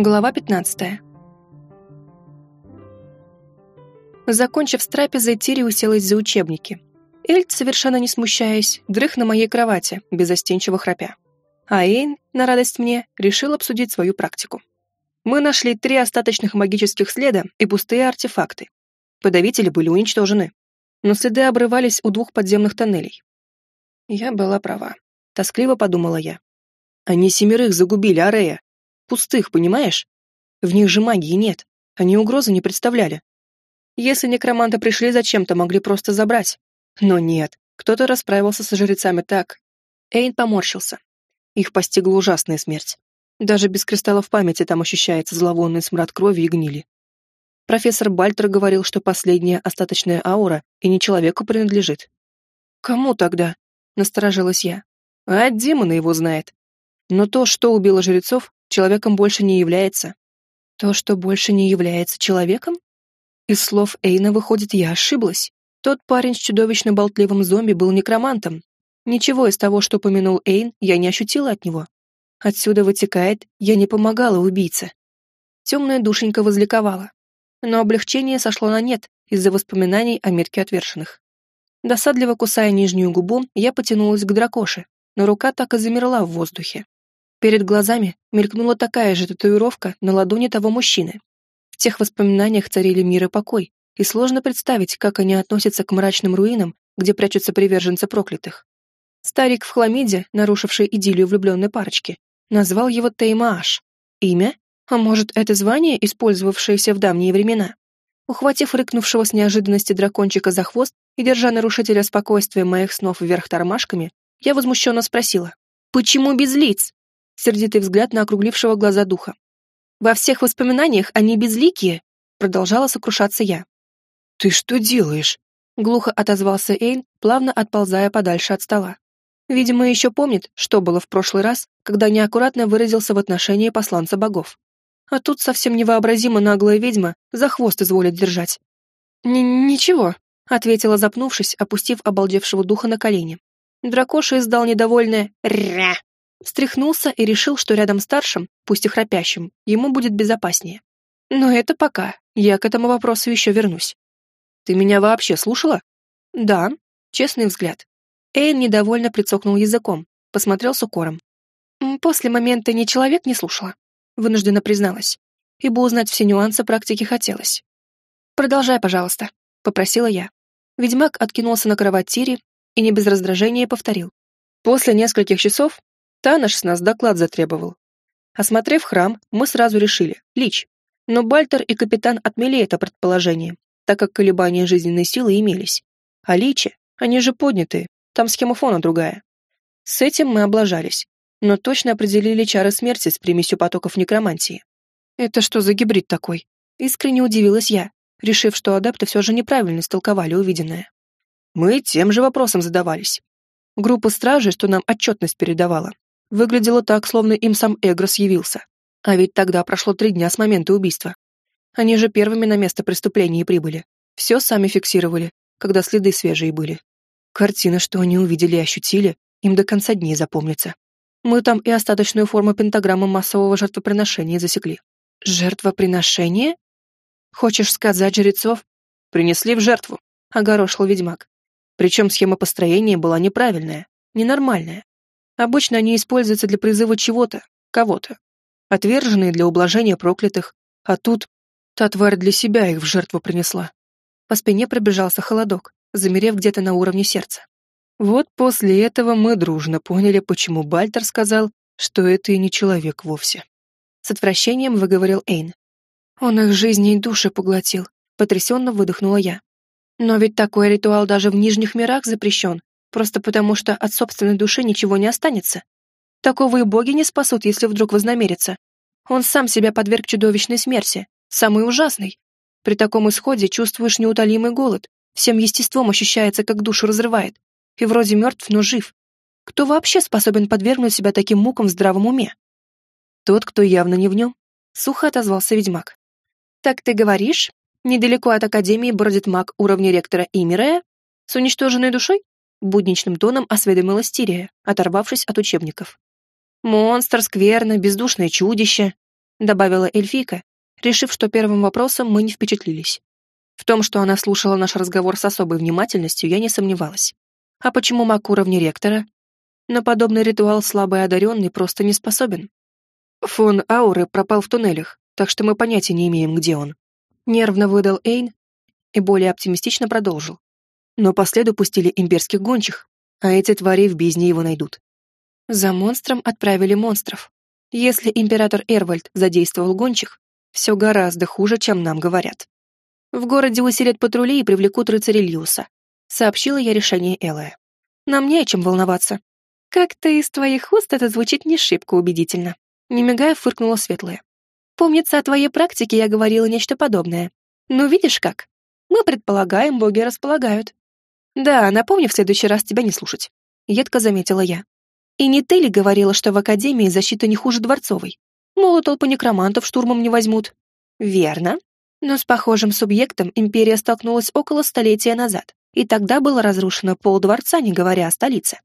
Глава 15. Закончив с трапезой, Тири уселась за учебники. Эльд, совершенно не смущаясь, дрых на моей кровати, безостенчиво храпя. А Эйн, на радость мне, решил обсудить свою практику. Мы нашли три остаточных магических следа и пустые артефакты. Подавители были уничтожены. Но следы обрывались у двух подземных тоннелей. Я была права. Тоскливо подумала я. Они семерых загубили, Арея. Пустых, понимаешь? В них же магии нет. Они угрозы не представляли. Если некроманты пришли зачем-то, могли просто забрать. Но нет, кто-то расправился со жрецами так. Эйн поморщился. Их постигла ужасная смерть. Даже без кристаллов памяти там ощущается зловонный смрад крови и гнили. Профессор Бальтер говорил, что последняя остаточная аура и не человеку принадлежит. «Кому тогда?» — насторожилась я. «А демона его знает. Но то, что убило жрецов, человеком больше не является. То, что больше не является человеком? Из слов Эйна выходит, я ошиблась. Тот парень с чудовищно болтливым зомби был некромантом. Ничего из того, что помянул Эйн, я не ощутила от него. Отсюда вытекает, я не помогала убийце. Темная душенька возликовала. Но облегчение сошло на нет из-за воспоминаний о метке отвершенных. Досадливо кусая нижнюю губу, я потянулась к дракоше, но рука так и замерла в воздухе. Перед глазами мелькнула такая же татуировка на ладони того мужчины. В тех воспоминаниях царили мир и покой, и сложно представить, как они относятся к мрачным руинам, где прячутся приверженцы проклятых. Старик в хламиде, нарушивший идиллию влюбленной парочки, назвал его Теймааш. Имя? А может, это звание, использовавшееся в давние времена? Ухватив рыкнувшего с неожиданности дракончика за хвост и держа нарушителя спокойствия моих снов вверх тормашками, я возмущенно спросила, «Почему без лиц?» Сердитый взгляд на округлившего глаза духа. «Во всех воспоминаниях они безликие», — продолжала сокрушаться я. «Ты что делаешь?» — глухо отозвался Эйн, плавно отползая подальше от стола. Видимо, еще помнит, что было в прошлый раз, когда неаккуратно выразился в отношении посланца богов. А тут совсем невообразимо наглая ведьма за хвост изволит держать. Н «Ничего», — ответила, запнувшись, опустив обалдевшего духа на колени. Дракоша издал недовольное «ря», встряхнулся и решил, что рядом старшим, пусть и храпящим, ему будет безопаснее. Но это пока, я к этому вопросу еще вернусь. Ты меня вообще слушала? Да, честный взгляд. Эйн недовольно прицокнул языком, посмотрел с укором. После момента ни человек не слушала, вынуждена призналась, ибо узнать все нюансы практики хотелось. «Продолжай, пожалуйста», — попросила я. Ведьмак откинулся на кровать Тири и не без раздражения повторил. После нескольких часов Таныш с нас доклад затребовал. Осмотрев храм, мы сразу решили — Лич. Но Бальтер и капитан отмели это предположение, так как колебания жизненной силы имелись. А Личи, они же поднятые, там схема фона другая. С этим мы облажались, но точно определили чары смерти с примесью потоков некромантии. Это что за гибрид такой? Искренне удивилась я, решив, что адепты все же неправильно истолковали увиденное. Мы тем же вопросом задавались. Группа стражей, что нам отчетность передавала, Выглядело так, словно им сам Эгрос явился. А ведь тогда прошло три дня с момента убийства. Они же первыми на место преступления прибыли. Все сами фиксировали, когда следы свежие были. Картина, что они увидели и ощутили, им до конца дней запомнится. Мы там и остаточную форму пентаграммы массового жертвоприношения засекли. Жертвоприношение? Хочешь сказать жрецов? Принесли в жертву, огорошил ведьмак. Причем схема построения была неправильная, ненормальная. Обычно они используются для призыва чего-то, кого-то. Отверженные для ублажения проклятых. А тут та тварь для себя их в жертву принесла. По спине пробежался холодок, замерев где-то на уровне сердца. Вот после этого мы дружно поняли, почему Бальтер сказал, что это и не человек вовсе. С отвращением выговорил Эйн. Он их жизни и души поглотил, потрясенно выдохнула я. Но ведь такой ритуал даже в нижних мирах запрещен, просто потому что от собственной души ничего не останется. Такого и боги не спасут, если вдруг вознамерится. Он сам себя подверг чудовищной смерти, самый ужасный. При таком исходе чувствуешь неутолимый голод, всем естеством ощущается, как душу разрывает. И вроде мертв, но жив. Кто вообще способен подвергнуть себя таким мукам в здравом уме? Тот, кто явно не в нем, сухо отозвался ведьмак. Так ты говоришь? Недалеко от Академии бродит маг уровня ректора Имирея? С уничтоженной душой? Будничным тоном осведомилась Тирия, оторвавшись от учебников. «Монстр, скверно, бездушное чудище». добавила эльфийка, решив, что первым вопросом мы не впечатлились. В том, что она слушала наш разговор с особой внимательностью, я не сомневалась. А почему маг уровня ректора? На подобный ритуал слабый одаренный просто не способен. Фон Ауры пропал в туннелях, так что мы понятия не имеем, где он. Нервно выдал Эйн и более оптимистично продолжил. Но по следу пустили имперских гончих, а эти твари в бездне его найдут. За монстром отправили монстров. Если император Эрвальд задействовал гончих, все гораздо хуже, чем нам говорят. В городе усилят патрули и привлекут рыцаря Льюса. Сообщила я решение Элая. Нам не о чем волноваться. Как-то из твоих уст это звучит не шибко убедительно. Не мигая, фыркнула Светлая. Помнится, о твоей практике я говорила нечто подобное. Ну, видишь как? Мы предполагаем, боги располагают. Да, напомни в следующий раз тебя не слушать. Едко заметила я. И не ты ли говорила, что в Академии защита не хуже Дворцовой? Мол, толпы некромантов штурмом не возьмут. Верно. Но с похожим субъектом империя столкнулась около столетия назад, и тогда было разрушено пол дворца, не говоря о столице.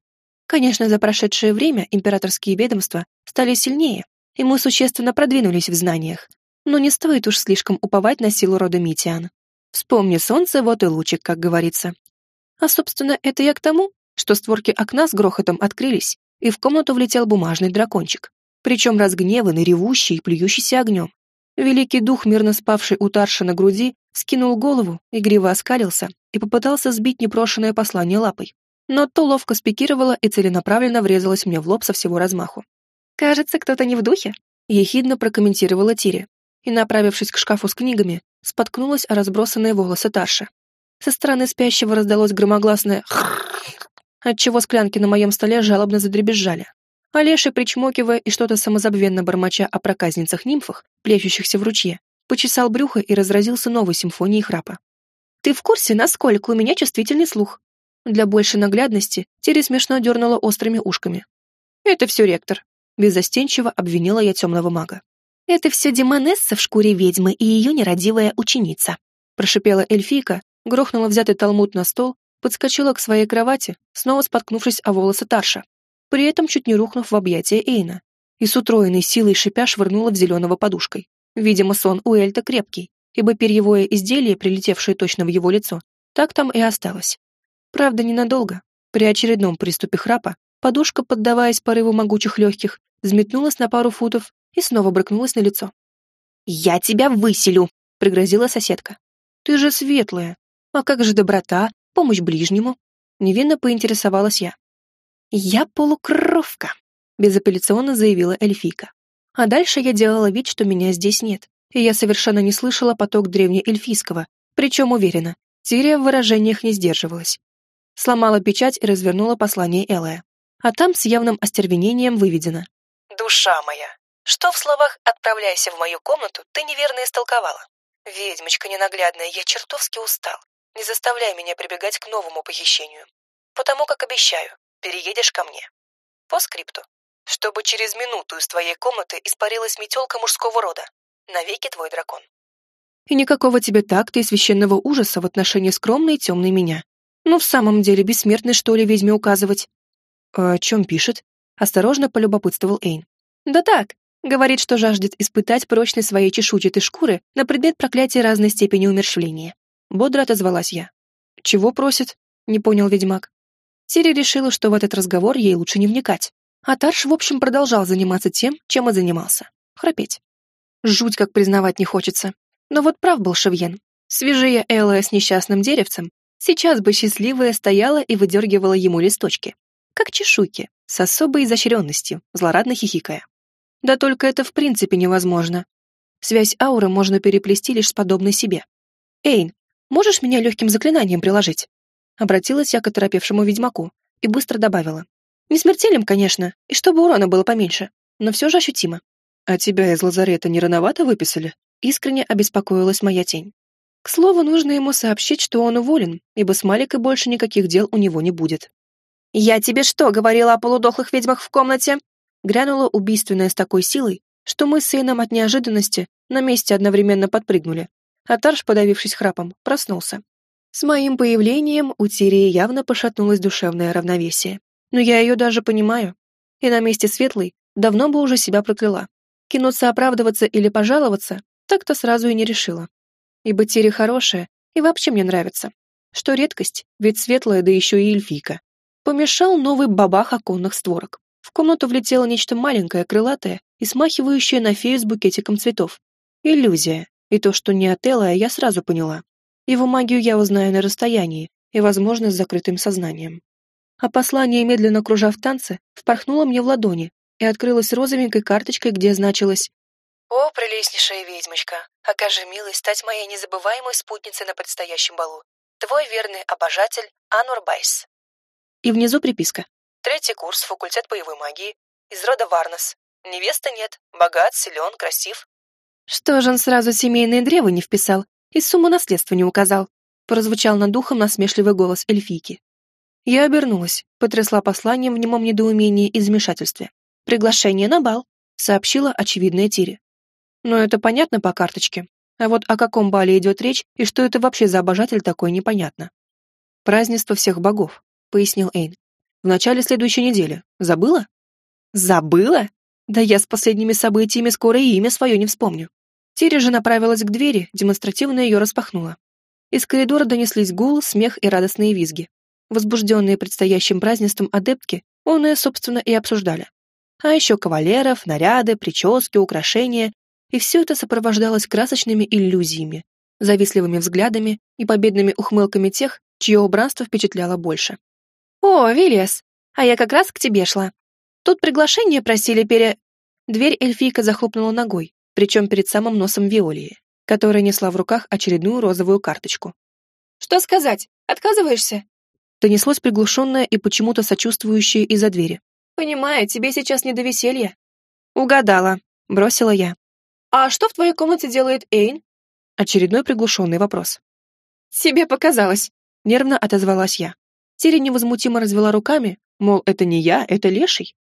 Конечно, за прошедшее время императорские ведомства стали сильнее, и мы существенно продвинулись в знаниях, но не стоит уж слишком уповать на силу рода Митиан. Вспомни солнце, вот и лучик, как говорится. А, собственно, это я к тому, что створки окна с грохотом открылись, и в комнату влетел бумажный дракончик, причем разгневанный, ревущий и плюющийся огнем. Великий дух, мирно спавший у Тарша на груди, скинул голову, игриво оскалился и попытался сбить непрошенное послание лапой. Но то ловко спикировало и целенаправленно врезалось мне в лоб со всего размаху. «Кажется, кто-то не в духе», — ехидно прокомментировала Тири, и, направившись к шкафу с книгами, споткнулась о разбросанные волосы Тарша. Со стороны спящего раздалось громогласное отчего склянки на моем столе жалобно задребезжали. Олеша, причмокивая и что-то самозабвенно бормоча о проказницах-нимфах, плещущихся в ручье, почесал брюхо и разразился новой симфонией храпа. «Ты в курсе, насколько у меня чувствительный слух?» Для большей наглядности Терри смешно дернула острыми ушками. «Это все ректор», — беззастенчиво обвинила я темного мага. «Это все Демонесса в шкуре ведьмы и ее нерадивая ученица», прошипела эльфийка, грохнула взятый талмуд на стол, подскочила к своей кровати, снова споткнувшись о волосы Тарша при этом чуть не рухнув в объятия Эйна, и с утроенной силой шипя швырнула в зеленого подушкой. Видимо, сон у Эльта крепкий, ибо перьевое изделие, прилетевшее точно в его лицо, так там и осталось. Правда, ненадолго. При очередном приступе храпа подушка, поддаваясь порыву могучих легких, взметнулась на пару футов и снова брыкнулась на лицо. «Я тебя выселю!» — пригрозила соседка. «Ты же светлая. А как же доброта, помощь ближнему?» Невинно поинтересовалась я. «Я полукровка», — безапелляционно заявила эльфийка. А дальше я делала вид, что меня здесь нет, и я совершенно не слышала поток древнеэльфийского, причем уверена, Тирия в выражениях не сдерживалась. Сломала печать и развернула послание Элая. А там с явным остервенением выведено. «Душа моя, что в словах «отправляйся в мою комнату» ты неверно истолковала? Ведьмочка ненаглядная, я чертовски устал. Не заставляй меня прибегать к новому похищению. Потому как обещаю, переедешь ко мне. По скрипту. Чтобы через минуту из твоей комнаты испарилась метелка мужского рода. Навеки твой дракон. И никакого тебе такта и священного ужаса в отношении скромной и темной меня. Ну, в самом деле, бессмертный, что ли, ведьме указывать? А о чем пишет? Осторожно полюбопытствовал Эйн. Да так, говорит, что жаждет испытать прочность своей чешуйчатой шкуры на предмет проклятия разной степени умершвления. Бодро отозвалась я. Чего просит? Не понял ведьмак. Сири решила, что в этот разговор ей лучше не вникать. А Тарш, в общем, продолжал заниматься тем, чем и занимался. Храпеть. Жуть, как признавать не хочется. Но вот прав был Шевьен. Свежая Элла с несчастным деревцем, сейчас бы счастливая стояла и выдергивала ему листочки. Как чешуйки, с особой изощренностью, злорадно хихикая. Да только это в принципе невозможно. Связь ауры можно переплести лишь с подобной себе. Эйн, можешь меня легким заклинанием приложить? Обратилась я к оторопевшему ведьмаку и быстро добавила. Не смертельным, конечно, и чтобы урона было поменьше, но все же ощутимо. А тебя из лазарета не рановато выписали? Искренне обеспокоилась моя тень. К слову, нужно ему сообщить, что он уволен, ибо с Маликой больше никаких дел у него не будет. «Я тебе что, говорила о полудохлых ведьмах в комнате?» Грянула убийственная с такой силой, что мы с сыном от неожиданности на месте одновременно подпрыгнули, а Тарш, подавившись храпом, проснулся. С моим появлением у Тирии явно пошатнулось душевное равновесие. Но я ее даже понимаю. И на месте Светлой давно бы уже себя прокляла. кинуться оправдываться или пожаловаться, так-то сразу и не решила. Ибо Тири хорошая и вообще мне нравится. Что редкость, ведь светлая, да еще и эльфийка. Помешал новый бабах оконных створок. В комнату влетело нечто маленькое, крылатое и смахивающее на фею с букетиком цветов. Иллюзия. И то, что не от Элая, я сразу поняла. Его магию я узнаю на расстоянии и, возможно, с закрытым сознанием. А послание, медленно кружа в танце, впорхнуло мне в ладони и открылось розовенькой карточкой, где значилось «О, прелестнейшая ведьмочка, окажи милость стать моей незабываемой спутницей на предстоящем балу. Твой верный обожатель Анур Байс». И внизу приписка. Третий курс, факультет боевой магии. Из рода Варнес. Невеста нет. Богат, силен, красив. Что же он сразу семейное древо не вписал и сумму наследства не указал? Прозвучал над духом насмешливый голос эльфийки. Я обернулась, потрясла посланием в немом недоумении и замешательстве. «Приглашение на бал», — сообщила очевидная Тире. Но это понятно по карточке. А вот о каком бале идет речь и что это вообще за обожатель такой, непонятно. «Празднество всех богов», — пояснил Эйн. В начале следующей недели. Забыла? Забыла? Да я с последними событиями скоро и имя свое не вспомню. Тири же направилась к двери, демонстративно ее распахнула. Из коридора донеслись гул, смех и радостные визги. Возбужденные предстоящим празднеством адептки, он и, собственно, и обсуждали. А еще кавалеров, наряды, прически, украшения, и все это сопровождалось красочными иллюзиями, завистливыми взглядами и победными ухмылками тех, чье убранство впечатляло больше. «О, Виллиас, а я как раз к тебе шла. Тут приглашение просили пере...» Дверь эльфийка захлопнула ногой, причем перед самым носом Виолии, которая несла в руках очередную розовую карточку. «Что сказать? Отказываешься?» Донеслось приглушенное и почему-то сочувствующее из-за двери. «Понимаю, тебе сейчас не до веселья». «Угадала», — бросила я. «А что в твоей комнате делает Эйн?» Очередной приглушенный вопрос. «Тебе показалось», — нервно отозвалась я. Тири невозмутимо развела руками, мол, это не я, это леший.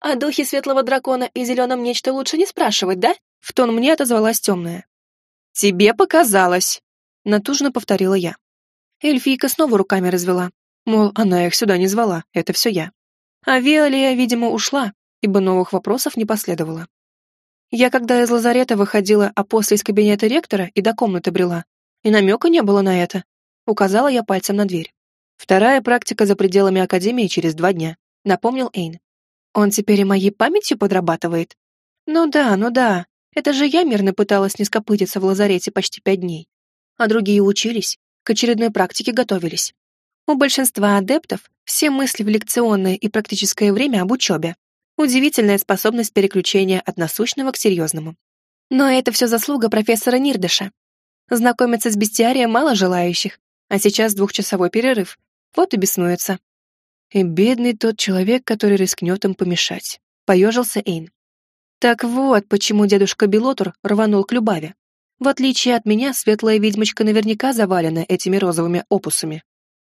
«О духе светлого дракона и зеленом нечто лучше не спрашивать, да?» В тон мне отозвалась темная. «Тебе показалось!» Натужно повторила я. Эльфийка снова руками развела. Мол, она их сюда не звала, это все я. А Виолия, видимо, ушла, ибо новых вопросов не последовало. Я, когда из лазарета выходила, а после из кабинета ректора и до комнаты брела, и намека не было на это, указала я пальцем на дверь. Вторая практика за пределами Академии через два дня, напомнил Эйн. Он теперь и моей памятью подрабатывает? Ну да, ну да. Это же я мирно пыталась не скопытиться в лазарете почти пять дней. А другие учились, к очередной практике готовились. У большинства адептов все мысли в лекционное и практическое время об учебе. Удивительная способность переключения от насущного к серьезному. Но это все заслуга профессора Нирдыша. Знакомиться с бестиарием мало желающих, а сейчас двухчасовой перерыв, вот и беснуется. И бедный тот человек, который рискнет им помешать. Поежился Эйн. Так вот, почему дедушка Белотур рванул к Любаве. В отличие от меня, светлая ведьмочка наверняка завалена этими розовыми опусами.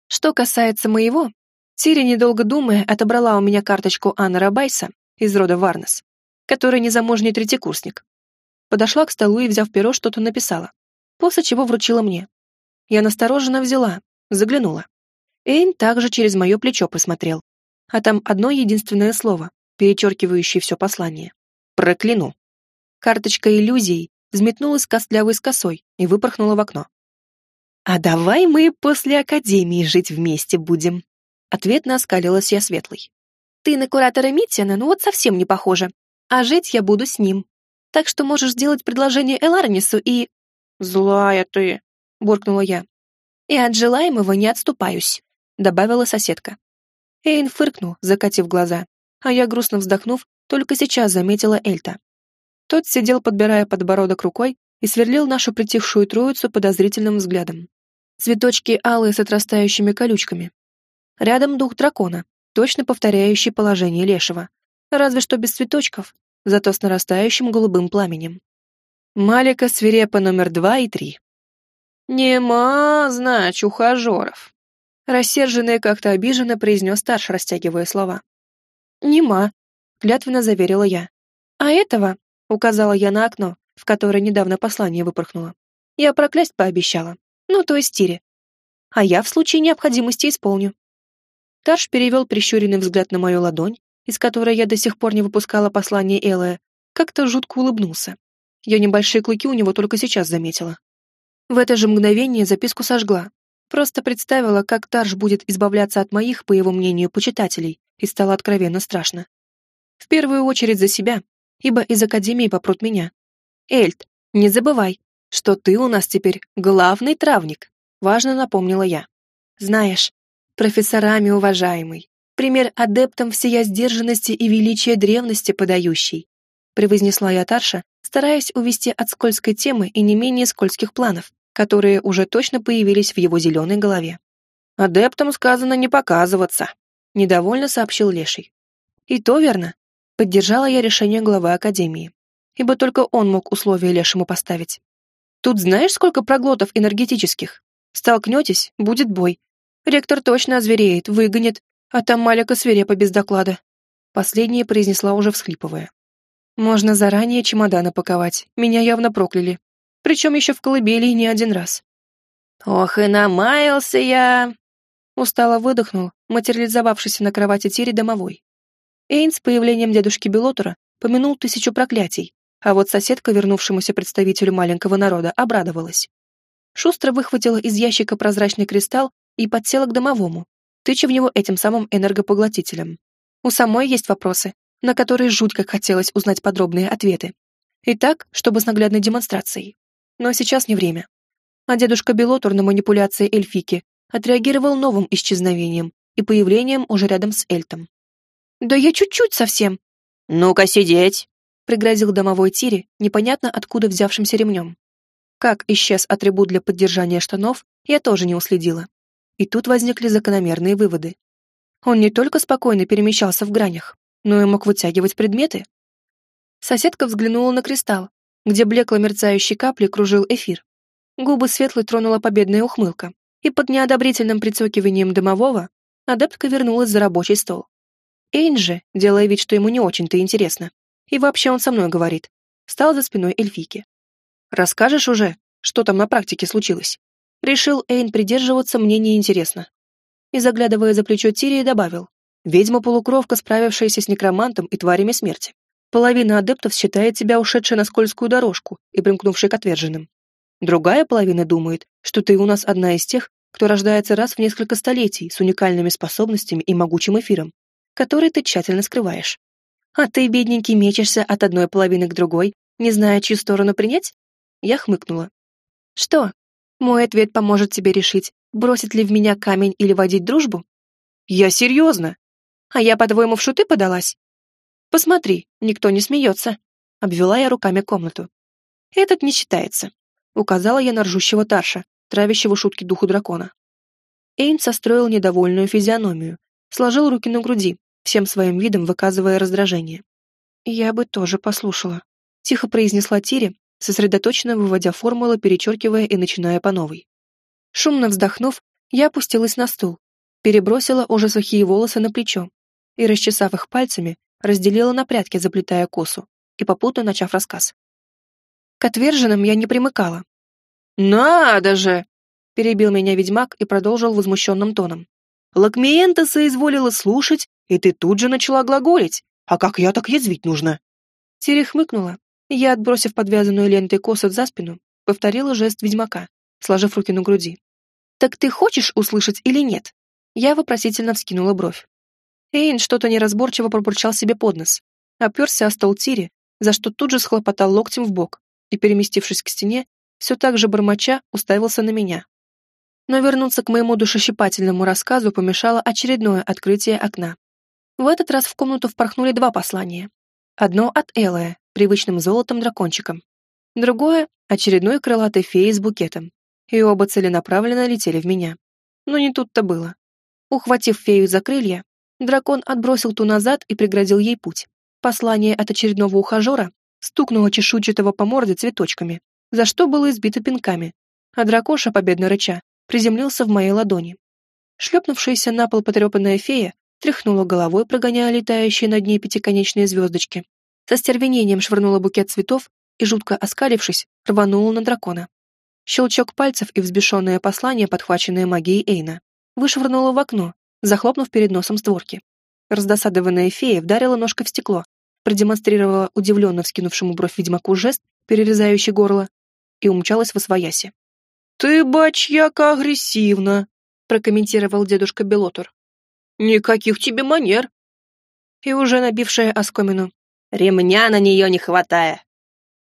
Что касается моего, Тири, недолго думая, отобрала у меня карточку Анны Рабайса из рода Варнес, который незамужний третьекурсник. Подошла к столу и, взяв перо, что-то написала, после чего вручила мне. Я настороженно взяла, заглянула. Эйн также через мое плечо посмотрел. А там одно единственное слово, перечеркивающее все послание. Прокляну. Карточка иллюзий взметнулась костлявой с косой и выпорхнула в окно. «А давай мы после академии жить вместе будем», ответно оскалилась я светлой. «Ты на куратора Митина, ну вот совсем не похожа. А жить я буду с ним. Так что можешь сделать предложение Эларнису и...» «Злая ты», — буркнула я. «И от желаемого не отступаюсь добавила соседка. Эйн фыркнул, закатив глаза, а я, грустно вздохнув, только сейчас заметила Эльта. Тот сидел, подбирая подбородок рукой, и сверлил нашу притихшую троицу подозрительным взглядом. Цветочки алые с отрастающими колючками. Рядом дух дракона, точно повторяющий положение лешего, разве что без цветочков, зато с нарастающим голубым пламенем. Малика свирепа номер два и три. «Нема, знач, ухажеров», Рассерженный как-то обиженно произнес старш, растягивая слова. «Нема», — клятвенно заверила я. «А этого», — указала я на окно, в которое недавно послание выпорхнуло, «я проклясть пообещала. Ну, то есть Тире. А я в случае необходимости исполню». Тарш перевел прищуренный взгляд на мою ладонь, из которой я до сих пор не выпускала послание Элая, как-то жутко улыбнулся. Я небольшие клыки у него только сейчас заметила. В это же мгновение записку сожгла. Просто представила, как Тарж будет избавляться от моих, по его мнению, почитателей, и стало откровенно страшно. В первую очередь за себя, ибо из Академии попрут меня. Эльт, не забывай, что ты у нас теперь главный травник, важно напомнила я. Знаешь, профессорами уважаемый, пример адептам всея сдержанности и величия древности подающий, превознесла я Тарша, стараясь увести от скользкой темы и не менее скользких планов, которые уже точно появились в его зеленой голове. «Адептам сказано не показываться», — недовольно сообщил Леший. «И то верно», — поддержала я решение главы Академии, ибо только он мог условия Лешему поставить. «Тут знаешь, сколько проглотов энергетических? Столкнетесь, будет бой. Ректор точно озвереет, выгонит, а там Малика свирепа без доклада». Последнее произнесла уже всхлипывая. Можно заранее чемоданы паковать. Меня явно прокляли. Причем еще в колыбели не один раз. «Ох и намаялся я!» Устало выдохнул, материализовавшийся на кровати Тири домовой. Эйн с появлением дедушки Белотера помянул тысячу проклятий, а вот соседка, вернувшемуся представителю маленького народа, обрадовалась. Шустро выхватила из ящика прозрачный кристалл и подсела к домовому, тыча в него этим самым энергопоглотителем. У самой есть вопросы, на которые жуть как хотелось узнать подробные ответы. И так, чтобы с наглядной демонстрацией. Но сейчас не время. А дедушка Белотур на манипуляции эльфики отреагировал новым исчезновением и появлением уже рядом с Эльтом. «Да я чуть-чуть совсем!» «Ну-ка сидеть!» — пригрозил домовой Тири, непонятно откуда взявшимся ремнем. Как исчез атрибут для поддержания штанов, я тоже не уследила. И тут возникли закономерные выводы. Он не только спокойно перемещался в гранях, но и мог вытягивать предметы. Соседка взглянула на кристалл, где блекло мерцающей капли кружил эфир. Губы светлой тронула победная ухмылка, и под неодобрительным прицокиванием дымового адептка вернулась за рабочий стол. Эйн же, делая вид, что ему не очень-то интересно, и вообще он со мной говорит, стал за спиной эльфики. «Расскажешь уже, что там на практике случилось?» Решил Эйн придерживаться, мне неинтересно. И, заглядывая за плечо Тирии, добавил. Ведьма-полукровка, справившаяся с некромантом и тварями смерти. Половина адептов считает себя ушедшей на скользкую дорожку и примкнувшей к отверженным. Другая половина думает, что ты у нас одна из тех, кто рождается раз в несколько столетий с уникальными способностями и могучим эфиром, который ты тщательно скрываешь. А ты, бедненький, мечешься от одной половины к другой, не зная, чью сторону принять? Я хмыкнула. Что? Мой ответ поможет тебе решить, бросить ли в меня камень или водить дружбу? Я серьезно. А я, по-твоему, в шуты подалась? Посмотри, никто не смеется. Обвела я руками комнату. Этот не считается. Указала я на ржущего Тарша, травящего шутки духу дракона. Эйн состроил недовольную физиономию, сложил руки на груди, всем своим видом выказывая раздражение. «Я бы тоже послушала», — тихо произнесла Тири, сосредоточенно выводя формулы, перечеркивая и начиная по новой. Шумно вздохнув, я опустилась на стул, перебросила уже сухие волосы на плечо, и, расчесав их пальцами, разделила на прядки, заплетая косу, и попутно начав рассказ. К отверженным я не примыкала. «Надо же!» — перебил меня ведьмак и продолжил возмущенным тоном. «Лакмиента соизволила слушать, и ты тут же начала глаголить. А как я так язвить нужно?» Тири хмыкнула, я, отбросив подвязанную лентой косу за спину, повторила жест ведьмака, сложив руки на груди. «Так ты хочешь услышать или нет?» Я вопросительно вскинула бровь. Эйн что-то неразборчиво пробурчал себе под нос, оперся о стол Тири, за что тут же схлопотал локтем в бок и, переместившись к стене, все так же бормоча уставился на меня. Но вернуться к моему душещипательному рассказу помешало очередное открытие окна. В этот раз в комнату впорхнули два послания. Одно от Элая, привычным золотом дракончиком. Другое — очередной крылатой феи с букетом. И оба целенаправленно летели в меня. Но не тут-то было. Ухватив фею за крылья, Дракон отбросил ту назад и преградил ей путь. Послание от очередного ухажера стукнуло чешуйчатого по морде цветочками, за что было избито пинками, а дракоша, победно рыча, приземлился в моей ладони. Шлепнувшаяся на пол потрепанная фея тряхнула головой, прогоняя летающие над ней пятиконечные звездочки. Со стервенением швырнула букет цветов и, жутко оскалившись, рванула на дракона. Щелчок пальцев и взбешенное послание, подхваченное магией Эйна, вышвырнула в окно, захлопнув перед носом створки. Раздосадованная фея вдарила ножкой в стекло, продемонстрировала удивленно вскинувшему бровь ведьмаку жест, перерезающий горло, и умчалась в освояси. «Ты, бачьяка, агрессивна», — прокомментировал дедушка Белотор. «Никаких тебе манер». И уже набившая оскомину. «Ремня на нее не хватая».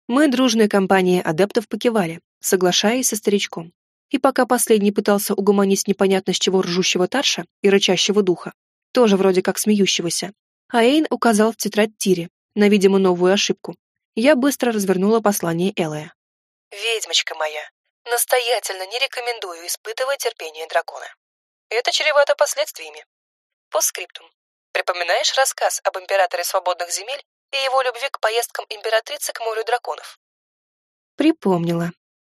Мы дружной компанией адептов покивали, соглашаясь со старичком. И пока последний пытался угомонить непонятно с чего ржущего Тарша и рычащего духа, тоже вроде как смеющегося, а Эйн указал в тетрадь Тире на, видимо, новую ошибку. Я быстро развернула послание Элая. «Ведьмочка моя, настоятельно не рекомендую испытывать терпение дракона. Это чревато последствиями. Постскриптум. Припоминаешь рассказ об императоре свободных земель и его любви к поездкам императрицы к морю драконов?» Припомнила.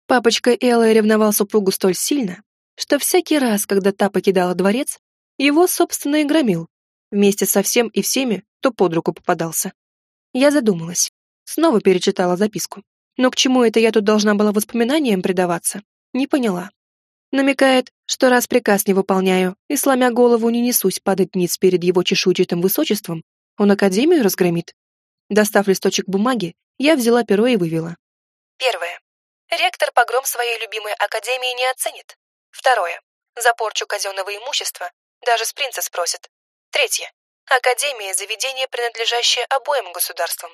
Папочка Элая ревновал супругу столь сильно, что всякий раз, когда та покидала дворец, его, собственно, и громил, вместе со всем и всеми, кто под руку попадался. Я задумалась. Снова перечитала записку. Но к чему это я тут должна была воспоминаниям предаваться? Не поняла. Намекает, что раз приказ не выполняю и, сломя голову, не несусь падать ниц перед его чешуйчатым высочеством, он Академию разгромит. Достав листочек бумаги, я взяла перо и вывела. Первое. Ректор погром своей любимой Академии не оценит. Второе. За порчу казенного имущества даже с принца спросят. Третье. Академия – заведение, принадлежащее обоим государствам.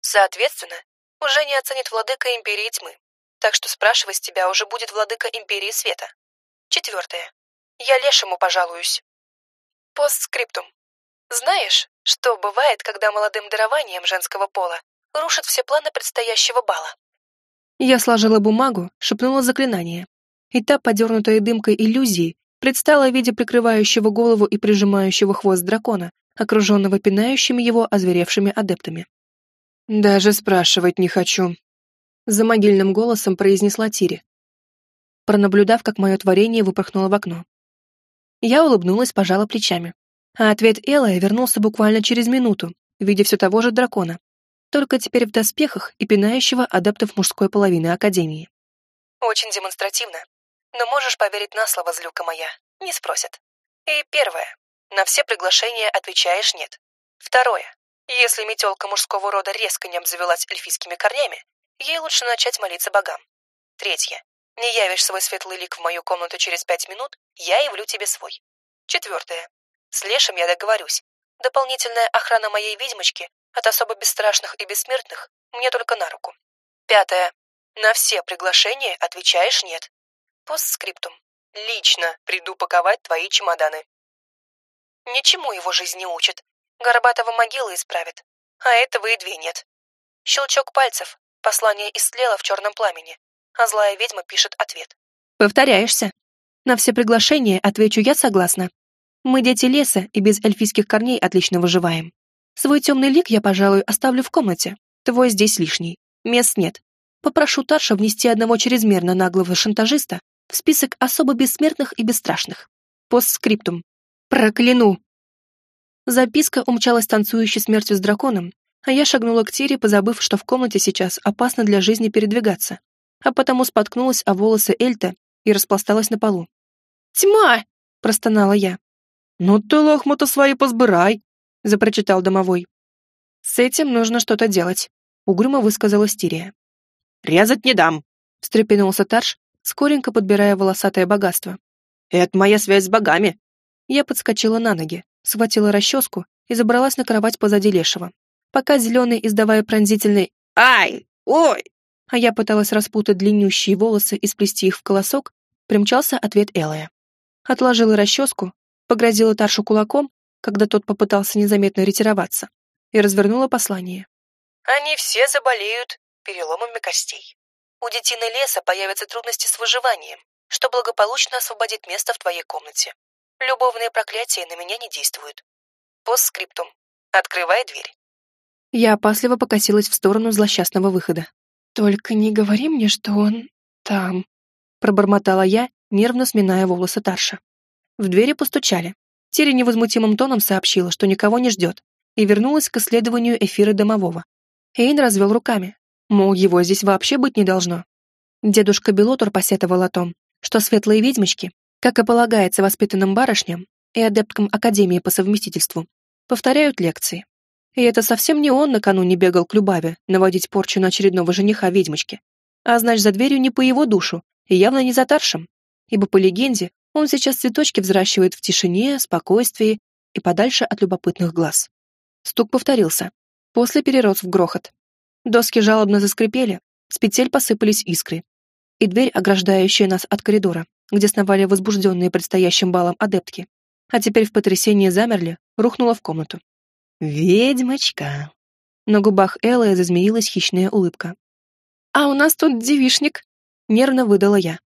Соответственно, уже не оценит владыка Империи Тьмы, так что спрашивать тебя уже будет владыка Империи Света. Четвертое. Я лешему пожалуюсь. Постскриптум. Знаешь, что бывает, когда молодым дарованием женского пола рушат все планы предстоящего бала? Я сложила бумагу, шепнула заклинание. И та, подернутая дымкой иллюзии, предстала в виде прикрывающего голову и прижимающего хвост дракона, окруженного пинающими его озверевшими адептами. «Даже спрашивать не хочу», — за могильным голосом произнесла Тири, пронаблюдав, как мое творение выпорхнуло в окно. Я улыбнулась, пожала плечами. А ответ Элая вернулся буквально через минуту, видя все того же дракона, только теперь в доспехах и пинающего адептов мужской половины Академии. «Очень демонстративно. Но можешь поверить на слово, злюка моя. Не спросят. И первое. На все приглашения отвечаешь «нет». Второе. Если метелка мужского рода резко не обзавелась эльфийскими корнями, ей лучше начать молиться богам. Третье. Не явишь свой светлый лик в мою комнату через пять минут, я явлю тебе свой. Четвертое. С Лешем я договорюсь. Дополнительная охрана моей ведьмочки от особо бесстрашных и бессмертных мне только на руку. Пятое. На все приглашения отвечаешь «нет». Постскриптум. Лично приду паковать твои чемоданы. Ничему его жизнь не учит. Горбатого могилы исправит. А этого и две нет. Щелчок пальцев. Послание истлело в черном пламени. А злая ведьма пишет ответ. Повторяешься. На все приглашения отвечу я согласна. Мы дети леса и без эльфийских корней отлично выживаем. Свой темный лик я, пожалуй, оставлю в комнате. Твой здесь лишний. Мест нет. Попрошу Тарша внести одного чрезмерно наглого шантажиста в список особо бессмертных и бесстрашных. Постскриптум. Прокляну!» Записка умчалась танцующей смертью с драконом, а я шагнула к Тире, позабыв, что в комнате сейчас опасно для жизни передвигаться, а потому споткнулась о волосы Эльта и распласталась на полу. «Тьма!» — простонала я. «Ну ты лохмута свои позбирай!» — запрочитал домовой. «С этим нужно что-то делать», — угрюмо высказала Стирия. «Резать не дам», — встрепенулся Тарш, скоренько подбирая волосатое богатство. «Это моя связь с богами. Я подскочила на ноги, схватила расческу и забралась на кровать позади Лешего. Пока зеленый, издавая пронзительный «Ай! Ой!», а я пыталась распутать длиннющие волосы и сплести их в колосок, примчался ответ Элая. Отложила расческу, погрозила Таршу кулаком, когда тот попытался незаметно ретироваться, и развернула послание. «Они все заболеют переломами костей. У детины леса появятся трудности с выживанием, что благополучно освободит место в твоей комнате. Любовные проклятия на меня не действуют. Постскриптум. Открывай дверь. Я опасливо покосилась в сторону злосчастного выхода. «Только не говори мне, что он там», — пробормотала я, нервно сминая волосы Тарша. В двери постучали. Тири невозмутимым тоном сообщила, что никого не ждет, и вернулась к исследованию эфира домового. Эйн развел руками, мол, его здесь вообще быть не должно. Дедушка Белотор посетовал о том, что светлые ведьмочки как и полагается воспитанным барышням и адепткам Академии по совместительству, повторяют лекции. И это совсем не он накануне бегал к Любаве наводить порчу на очередного жениха ведьмочки. А значит, за дверью не по его душу, и явно не за Таршем. Ибо, по легенде, он сейчас цветочки взращивает в тишине, спокойствии и подальше от любопытных глаз. Стук повторился. После перерос в грохот. Доски жалобно заскрипели, с петель посыпались искры. И дверь, ограждающая нас от коридора, где сновали возбужденные предстоящим балом адептки, а теперь в потрясении замерли, рухнула в комнату. «Ведьмочка!» На губах Эллы зазмеилась хищная улыбка. «А у нас тут девишник!» — нервно выдала я.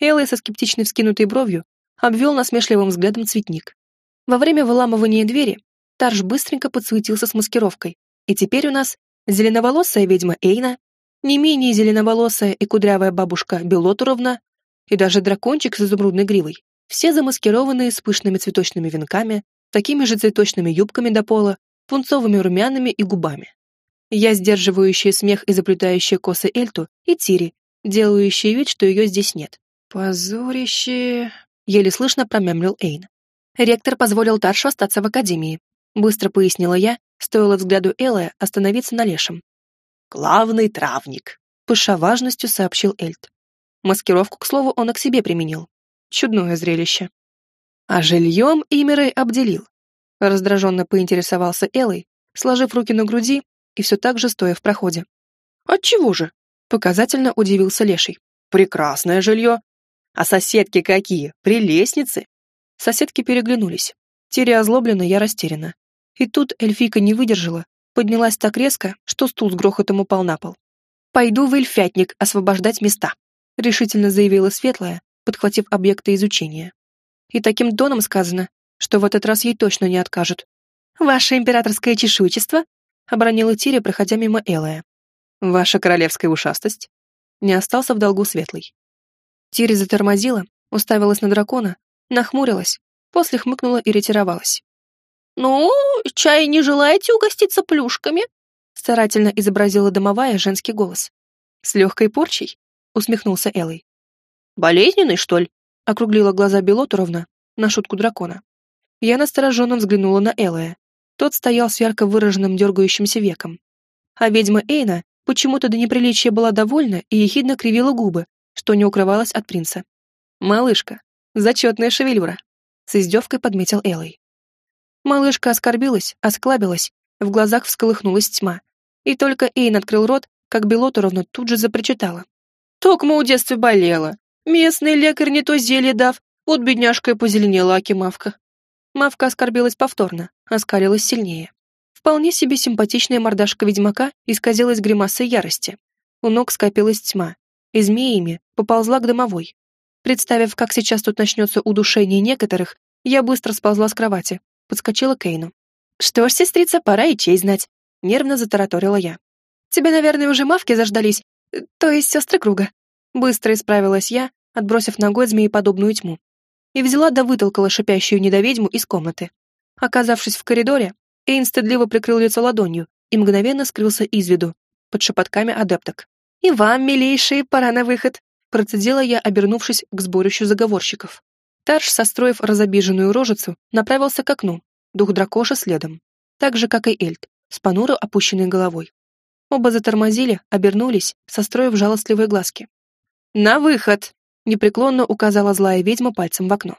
Элла со скептичной вскинутой бровью обвел насмешливым взглядом цветник. Во время выламывания двери Тарж быстренько подсуетился с маскировкой, и теперь у нас зеленоволосая ведьма Эйна, не менее зеленоволосая и кудрявая бабушка Белотуровна и даже дракончик с изумрудной гривой, все замаскированные с пышными цветочными венками, такими же цветочными юбками до пола, пунцовыми румянами и губами. Я сдерживающая смех и заплетающая косы Эльту и Тири, делающие вид, что ее здесь нет. «Позорище...» — еле слышно промямлил Эйн. Ректор позволил Таршу остаться в академии. Быстро пояснила я, стоило взгляду Элая остановиться на лешем. «Главный травник», — пыша важностью сообщил Эльт. Маскировку, к слову, он и к себе применил. Чудное зрелище. А жильем Имерой обделил. Раздраженно поинтересовался Элой, сложив руки на груди и все так же стоя в проходе. «Отчего же?» — показательно удивился Леший. «Прекрасное жилье. А соседки какие? При лестнице?» Соседки переглянулись. Теря озлобленно, я растеряна. И тут эльфийка не выдержала, поднялась так резко, что стул с грохотом упал на пол. «Пойду в эльфятник освобождать места», — решительно заявила Светлая, подхватив объекты изучения. И таким тоном сказано, что в этот раз ей точно не откажут. «Ваше императорское чешуйчество?» — обронила Тири, проходя мимо Элая. «Ваша королевская ушастость?» Не остался в долгу Светлый. Тири затормозила, уставилась на дракона, нахмурилась, после хмыкнула и ретировалась. «Ну, чай не желаете угоститься плюшками?» старательно изобразила домовая женский голос. «С легкой порчей?» усмехнулся Элой. «Болезненный, что ли?» округлила глаза Белотуровна на шутку дракона. Я настороженно взглянула на Элая. Тот стоял с ярко выраженным дергающимся веком. А ведьма Эйна почему-то до неприличия была довольна и ехидно кривила губы, что не укрывалось от принца. «Малышка, зачетная шевелюра», — с издевкой подметил Элой. Малышка оскорбилась, осклабилась, в глазах всколыхнулась тьма. И только Эйн открыл рот, как Белота тут же запричитала. «Токма у детстве болела. Местный лекарь не то зелье дав, вот бедняжка и позеленела Аки-мавка». Мавка оскорбилась повторно, оскалилась сильнее. Вполне себе симпатичная мордашка ведьмака исказилась гримасой ярости. У ног скопилась тьма, и змеями поползла к домовой. Представив, как сейчас тут начнется удушение некоторых, я быстро сползла с кровати, подскочила к Эйну. «Что ж, сестрица, пора и честь знать», — нервно затараторила я. «Тебе, наверное, уже мавки заждались, то есть сестры круга». Быстро исправилась я, отбросив ногой змееподобную тьму. И взяла да вытолкала шипящую недоведьму из комнаты. Оказавшись в коридоре, Эйн стыдливо прикрыл лицо ладонью и мгновенно скрылся из виду, под шепотками адепток. «И вам, милейшие, пора на выход», процедила я, обернувшись к сборищу заговорщиков. Тарш, состроив разобиженную рожицу, направился к окну, дух дракоша следом, так же, как и Эльт, с понуро опущенной головой. Оба затормозили, обернулись, состроив жалостливые глазки. «На выход!» — непреклонно указала злая ведьма пальцем в окно.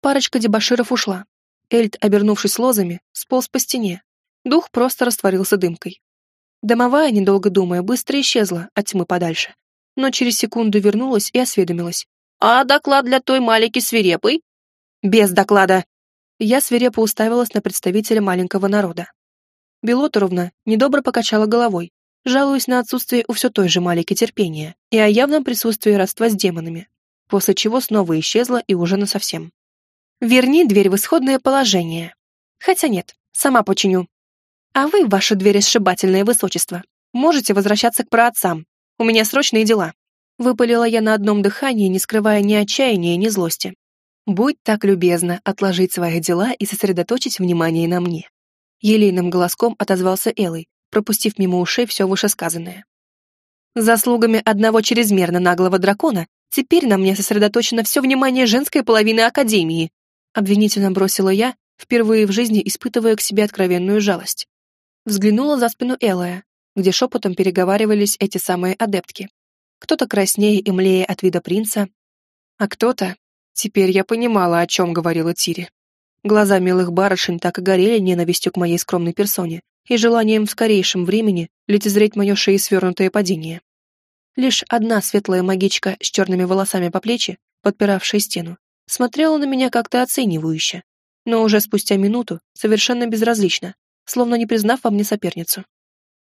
Парочка дебоширов ушла. Эльт, обернувшись лозами, сполз по стене. Дух просто растворился дымкой. Домовая, недолго думая, быстро исчезла от тьмы подальше, но через секунду вернулась и осведомилась. «А доклад для той маленький свирепый?» «Без доклада!» Я свирепо уставилась на представителя маленького народа. Белоторовна недобро покачала головой, жалуясь на отсутствие у все той же Малики терпения и о явном присутствии родства с демонами, после чего снова исчезла и уже насовсем. «Верни дверь в исходное положение. Хотя нет, сама починю. А вы, ваше дверь сшибательное высочество, можете возвращаться к праотцам. У меня срочные дела. Выпалила я на одном дыхании, не скрывая ни отчаяния, ни злости. «Будь так любезна отложить свои дела и сосредоточить внимание на мне». Елейным голоском отозвался Элой, пропустив мимо ушей все вышесказанное. «Заслугами одного чрезмерно наглого дракона теперь на мне сосредоточено все внимание женской половины Академии», обвинительно бросила я, впервые в жизни испытывая к себе откровенную жалость. Взглянула за спину Элая, где шепотом переговаривались эти самые адептки. Кто-то краснее и млее от вида принца, а кто-то... Теперь я понимала, о чем говорила Тири. Глаза милых барышень так и горели ненавистью к моей скромной персоне и желанием в скорейшем времени лицезреть мое шеесвернутое падение. Лишь одна светлая магичка с черными волосами по плечи, подпиравшая стену, смотрела на меня как-то оценивающе, но уже спустя минуту совершенно безразлично, словно не признав во мне соперницу.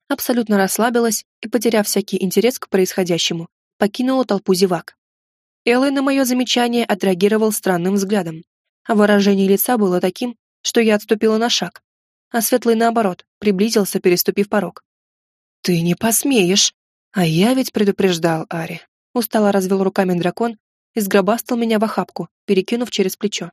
Абсолютно расслабилась и, потеряв всякий интерес к происходящему, покинула толпу зевак. Элой на мое замечание отреагировал странным взглядом, а выражение лица было таким, что я отступила на шаг, а Светлый, наоборот, приблизился, переступив порог. «Ты не посмеешь!» «А я ведь предупреждал, Ари». Устало развел руками дракон и сгробастал меня в охапку, перекинув через плечо.